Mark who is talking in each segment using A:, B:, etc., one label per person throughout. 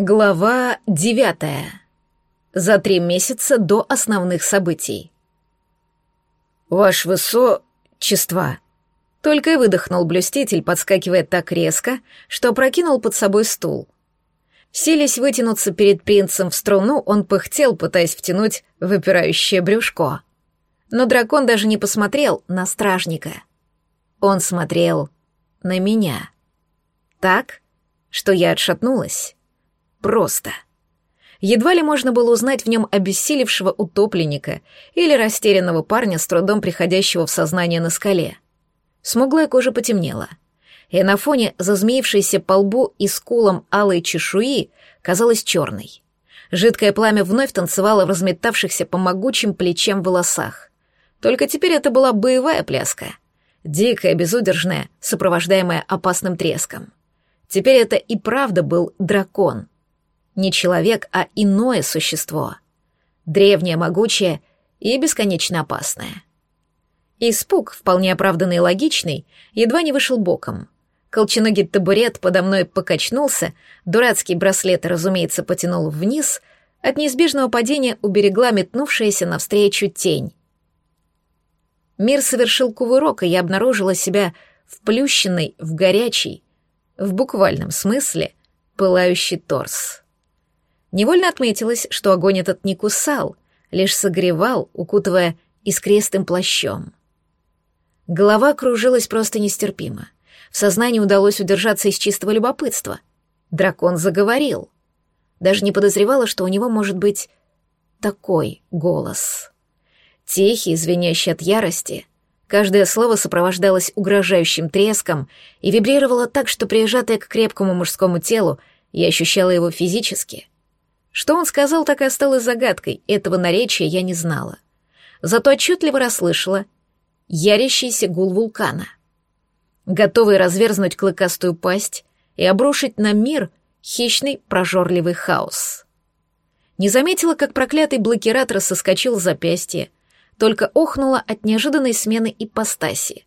A: Глава девятая. За три месяца до основных событий. «Ваше высочество!» Только и выдохнул блюститель, подскакивая так резко, что прокинул под собой стул. Силясь вытянуться перед принцем в струну, он пыхтел, пытаясь втянуть выпирающее брюшко. Но дракон даже не посмотрел на стражника. Он смотрел на меня. Так, что я отшатнулась просто. Едва ли можно было узнать в нем обессилевшего утопленника или растерянного парня, с трудом приходящего в сознание на скале. Смуглая кожа потемнела, и на фоне зазмеившейся по лбу и скулам алой чешуи казалась черной. Жидкое пламя вновь танцевало в разметавшихся по могучим плечам волосах. Только теперь это была боевая пляска. Дикая, безудержная, сопровождаемая опасным треском. Теперь это и правда был дракон — не человек, а иное существо. Древнее, могучее и бесконечно опасное. Испуг, вполне оправданный и логичный, едва не вышел боком. Колченогий табурет подо мной покачнулся, дурацкий браслет, разумеется, потянул вниз, от неизбежного падения уберегла метнувшаяся навстречу тень. Мир совершил кувырок, и я обнаружила себя вплющенной в горячий, в буквальном смысле, пылающий торс. Невольно отметилось, что огонь этот не кусал, лишь согревал, укутывая искрестым плащом. Голова кружилась просто нестерпимо. В сознании удалось удержаться из чистого любопытства. Дракон заговорил. Даже не подозревала, что у него может быть такой голос. Тихий, звенящий от ярости. Каждое слово сопровождалось угрожающим треском и вибрировало так, что прижатое к крепкому мужскому телу, я ощущала его физически — что он сказал, так и осталось загадкой, этого наречия я не знала. Зато отчетливо расслышала ярящийся гул вулкана. Готовый разверзнуть клыкастую пасть и обрушить на мир хищный прожорливый хаос. Не заметила, как проклятый блокиратор соскочил с запястья, только охнула от неожиданной смены ипостаси.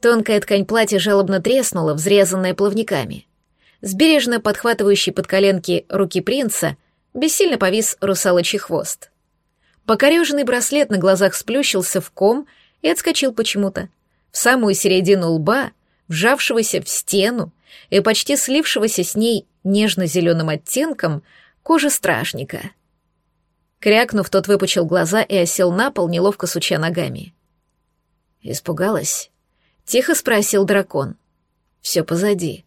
A: Тонкая ткань платья жалобно треснула, взрезанная плавниками. С бережно подхватывающей под коленки руки принца бессильно повис русалочий хвост. Покореженный браслет на глазах сплющился в ком и отскочил почему-то. В самую середину лба, вжавшегося в стену и почти слившегося с ней нежно-зеленым оттенком кожи стражника. Крякнув, тот выпучил глаза и осел на пол, неловко суча ногами. «Испугалась?» — тихо спросил дракон. «Все позади».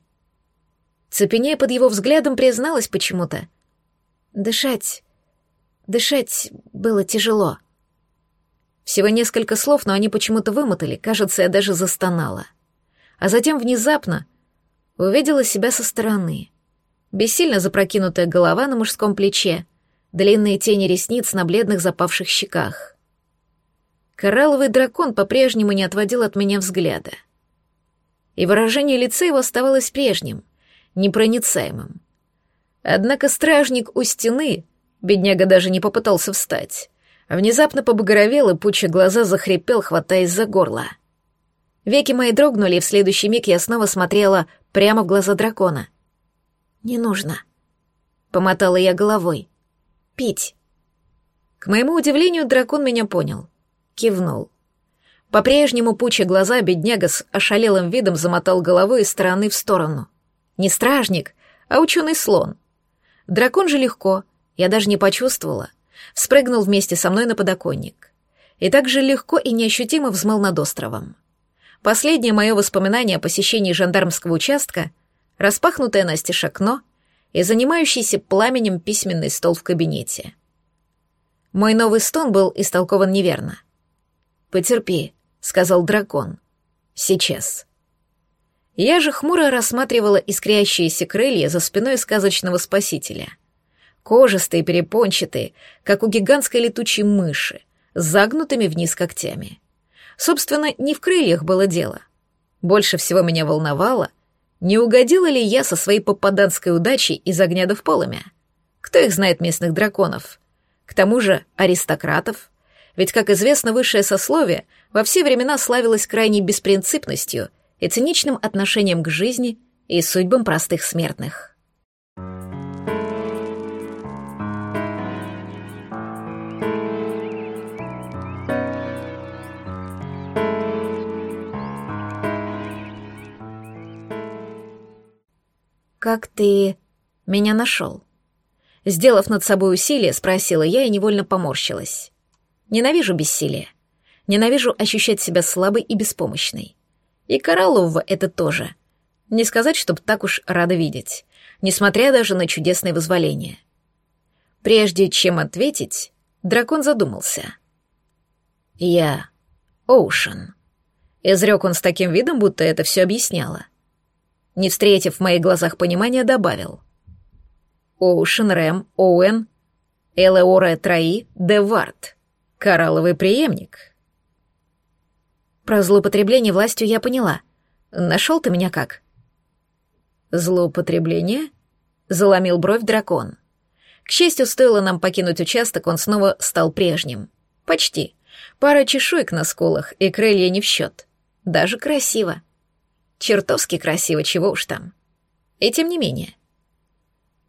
A: Цепенея под его взглядом призналась почему-то. Дышать... Дышать было тяжело. Всего несколько слов, но они почему-то вымотали, кажется, я даже застонала. А затем внезапно увидела себя со стороны. Бессильно запрокинутая голова на мужском плече, длинные тени ресниц на бледных запавших щеках. Коралловый дракон по-прежнему не отводил от меня взгляда. И выражение лица его оставалось прежним, непроницаемым. Однако стражник у стены, бедняга даже не попытался встать, внезапно побагровел и, пуча глаза, захрипел, хватаясь за горло. Веки мои дрогнули, и в следующий миг я снова смотрела прямо в глаза дракона. «Не нужно», — помотала я головой. «Пить». К моему удивлению, дракон меня понял. Кивнул. По-прежнему, пуча глаза, бедняга с ошалелым видом замотал головой из стороны в сторону. Не стражник, а ученый-слон — Дракон же легко, я даже не почувствовала, спрыгнул вместе со мной на подоконник. И так же легко и неощутимо взмыл над островом. Последнее мое воспоминание о посещении жандармского участка — распахнутое настежь окно и занимающийся пламенем письменный стол в кабинете. Мой новый стон был истолкован неверно. «Потерпи», — сказал дракон. «Сейчас». Я же хмуро рассматривала искрящиеся крылья за спиной сказочного спасителя. Кожистые, перепончатые, как у гигантской летучей мыши, с загнутыми вниз когтями. Собственно, не в крыльях было дело. Больше всего меня волновало, не угодила ли я со своей попаданской удачей из огня до в. Кто их знает местных драконов? К тому же аристократов. Ведь, как известно, высшее сословие во все времена славилось крайней беспринципностью и циничным отношением к жизни и судьбам простых смертных. «Как ты меня нашел?» Сделав над собой усилие, спросила я и невольно поморщилась. Ненавижу бессилие. Ненавижу ощущать себя слабой и беспомощной. И Кораллова это тоже. Не сказать, чтоб так уж рада видеть, несмотря даже на чудесное вызволение. Прежде чем ответить, дракон задумался. «Я Оушен», — изрек он с таким видом, будто это все объясняло. Не встретив в моих глазах понимания, добавил. «Оушен Рэм Оуэн Элеора Трои Девард, коралловый преемник». Про злоупотребление властью я поняла. Нашел ты меня как? Злоупотребление? Заломил бровь дракон. К счастью, стоило нам покинуть участок, он снова стал прежним. Почти. Пара чешуек на скулах и крылья не в счет. Даже красиво. Чертовски красиво, чего уж там. И тем не менее.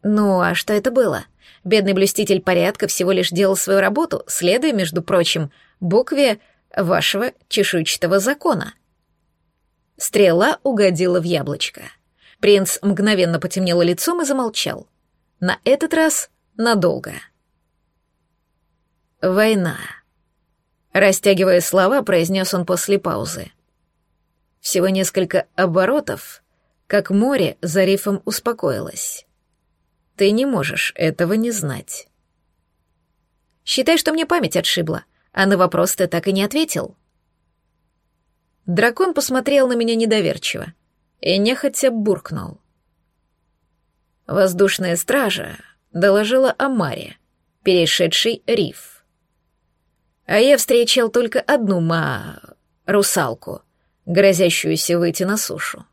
A: Ну, а что это было? Бедный блюститель порядка всего лишь делал свою работу, следуя, между прочим, букве вашего чешуйчатого закона. Стрела угодила в яблочко. Принц мгновенно потемнело лицом и замолчал. На этот раз надолго. «Война», — растягивая слова, произнес он после паузы. Всего несколько оборотов, как море за рифом успокоилось. Ты не можешь этого не знать. Считай, что мне память отшибла а на вопрос ты так и не ответил. Дракон посмотрел на меня недоверчиво и нехотя буркнул. Воздушная стража доложила о Маре, перешедшей риф. А я встречал только одну ма... русалку, грозящуюся выйти на сушу.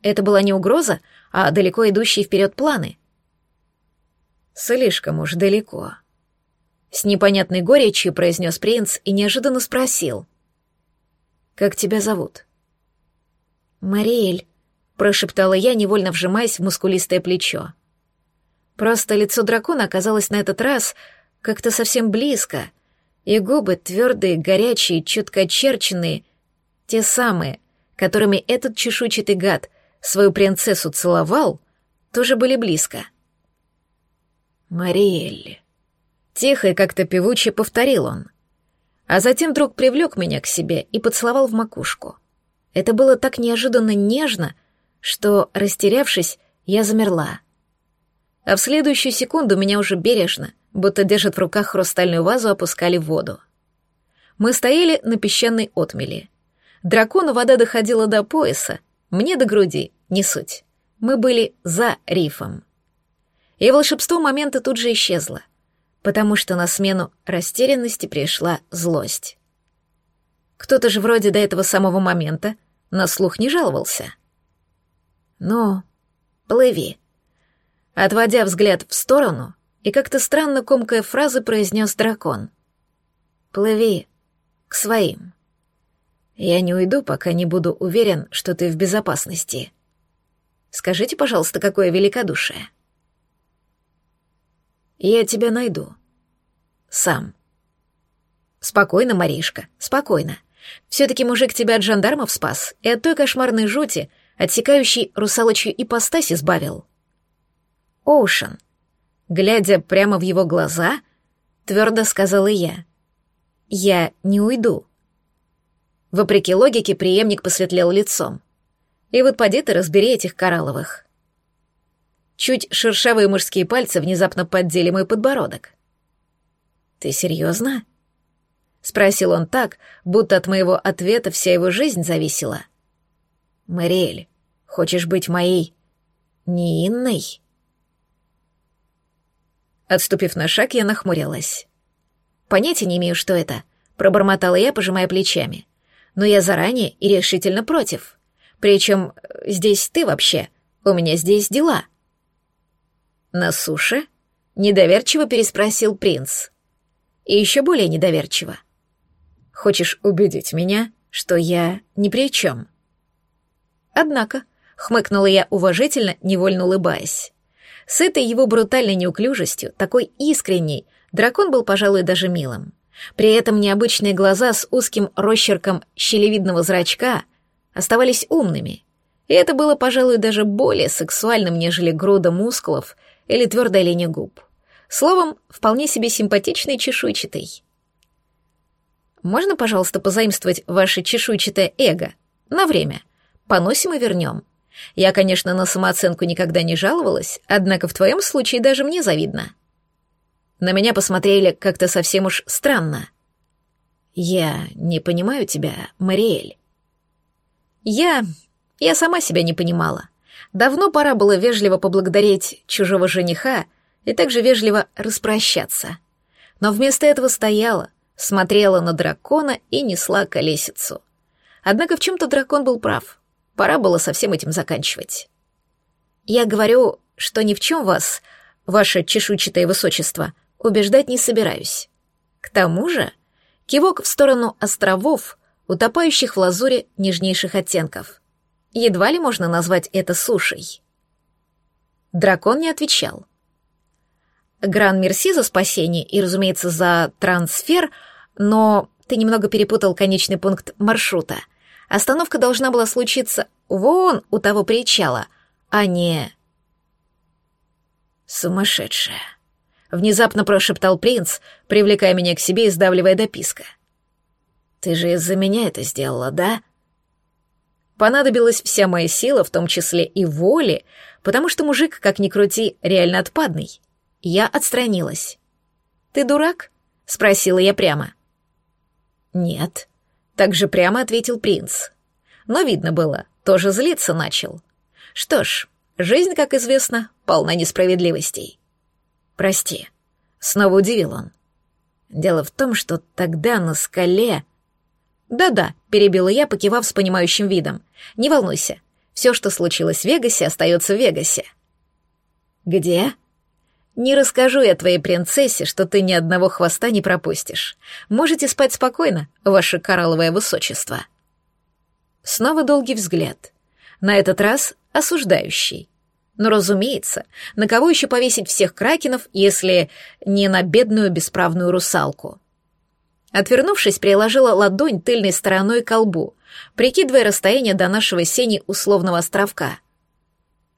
A: Это была не угроза, а далеко идущие вперед планы. Слишком уж далеко. С непонятной горечью произнес принц и неожиданно спросил. «Как тебя зовут?» «Мариэль», — прошептала я, невольно вжимаясь в мускулистое плечо. Просто лицо дракона оказалось на этот раз как-то совсем близко, и губы твердые, горячие, чутко очерченные, те самые, которыми этот чешуйчатый гад свою принцессу целовал, тоже были близко. «Мариэль», Тихо и как-то певуче повторил он. А затем вдруг привлек меня к себе и поцеловал в макушку. Это было так неожиданно нежно, что, растерявшись, я замерла. А в следующую секунду меня уже бережно, будто держат в руках хрустальную вазу, опускали в воду. Мы стояли на песчаной отмели. Дракону вода доходила до пояса, мне до груди, не суть. Мы были за рифом. И волшебство момента тут же исчезло потому что на смену растерянности пришла злость. Кто-то же вроде до этого самого момента на слух не жаловался. «Ну, плыви». Отводя взгляд в сторону и как-то странно комкая фразы произнес дракон. «Плыви к своим. Я не уйду, пока не буду уверен, что ты в безопасности. Скажите, пожалуйста, какое великодушие». Я тебя найду. Сам. Спокойно, Маришка, спокойно. Все-таки мужик тебя от жандармов спас и от той кошмарной жути, отсекающей русалочью ипостась, избавил. Оушен, глядя прямо в его глаза, твердо сказала я. Я не уйду. Вопреки логике, преемник посветлел лицом. И вот поди ты разбери этих коралловых. Чуть шершавые мужские пальцы внезапно поддели мой подбородок. «Ты серьезно?» — спросил он так, будто от моего ответа вся его жизнь зависела. «Мариэль, хочешь быть моей... не Инной?» Отступив на шаг, я нахмурилась. «Понятия не имею, что это», — пробормотала я, пожимая плечами. «Но я заранее и решительно против. Причем э, здесь ты вообще, у меня здесь дела». «На суше?» — недоверчиво переспросил принц. И еще более недоверчиво. «Хочешь убедить меня, что я ни при чем?» «Однако», — хмыкнула я уважительно, невольно улыбаясь. С этой его брутальной неуклюжестью, такой искренней, дракон был, пожалуй, даже милым. При этом необычные глаза с узким росчерком щелевидного зрачка оставались умными, И это было, пожалуй, даже более сексуальным, нежели груда мускулов или твердая линия губ. Словом, вполне себе симпатичный чешуйчатый. Можно, пожалуйста, позаимствовать ваше чешуйчатое эго? На время. Поносим и вернем. Я, конечно, на самооценку никогда не жаловалась, однако в твоем случае даже мне завидно. На меня посмотрели как-то совсем уж странно. Я не понимаю тебя, Мариэль. Я... я сама себя не понимала. Давно пора было вежливо поблагодарить чужого жениха и также вежливо распрощаться. Но вместо этого стояла, смотрела на дракона и несла колесицу. Однако в чем-то дракон был прав. Пора было со всем этим заканчивать. Я говорю, что ни в чем вас, ваше чешуйчатое высочество, убеждать не собираюсь. К тому же, кивок в сторону островов, утопающих в лазуре нежнейших оттенков. Едва ли можно назвать это сушей. Дракон не отвечал. Гран Мерси за спасение и, разумеется, за трансфер, но ты немного перепутал конечный пункт маршрута — Остановка должна была случиться вон у того причала, а не... Сумасшедшая. Внезапно прошептал принц, привлекая меня к себе и сдавливая до писка. Ты же из-за меня это сделала, да? Понадобилась вся моя сила, в том числе и воли, потому что мужик, как ни крути, реально отпадный. Я отстранилась. «Ты дурак?» — спросила я прямо. «Нет», так же прямо ответил принц. Но видно было, тоже злиться начал. Что ж, жизнь, как известно, полна несправедливостей. Прости. Снова удивил он. Дело в том, что тогда на скале... Да-да, перебила я, покивав с понимающим видом. Не волнуйся. Все, что случилось в Вегасе, остается в Вегасе. Где? Не расскажу я твоей принцессе, что ты ни одного хвоста не пропустишь. Можете спать спокойно, ваше коралловое высочество. Снова долгий взгляд. На этот раз осуждающий. Но, разумеется, на кого еще повесить всех кракенов, если не на бедную бесправную русалку? Отвернувшись, приложила ладонь тыльной стороной к колбу, прикидывая расстояние до нашего сени условного островка.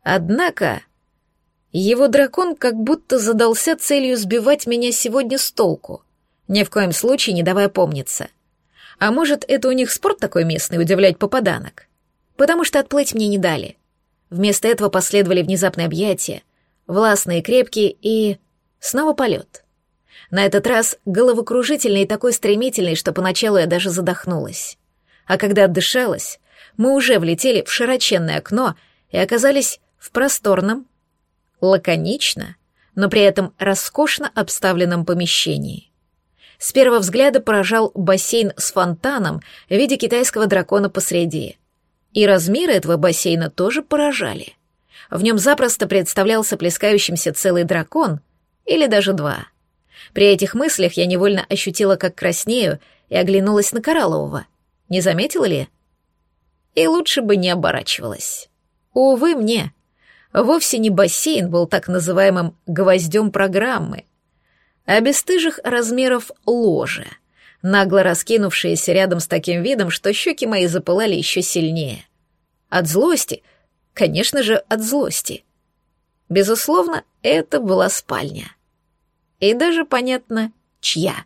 A: Однако его дракон как будто задался целью сбивать меня сегодня с толку, ни в коем случае не давая помниться. А может, это у них спорт такой местный, удивлять попаданок? Потому что отплыть мне не дали. Вместо этого последовали внезапные объятия, властные, крепкие и... снова полет. На этот раз головокружительный и такой стремительный, что поначалу я даже задохнулась. А когда отдышалась, мы уже влетели в широченное окно и оказались в просторном, лаконично, но при этом роскошно обставленном помещении. С первого взгляда поражал бассейн с фонтаном в виде китайского дракона посреди. И размеры этого бассейна тоже поражали. В нем запросто представлялся плескающимся целый дракон, или даже два. При этих мыслях я невольно ощутила, как краснею, и оглянулась на Кораллового. Не заметила ли? И лучше бы не оборачивалась. Увы мне, вовсе не бассейн был так называемым гвоздем программы, а бесстыжих размеров ложе, нагло раскинувшееся рядом с таким видом, что щеки мои запылали еще сильнее. От злости, конечно же, от злости. Безусловно, это была спальня. И даже понятно, чья.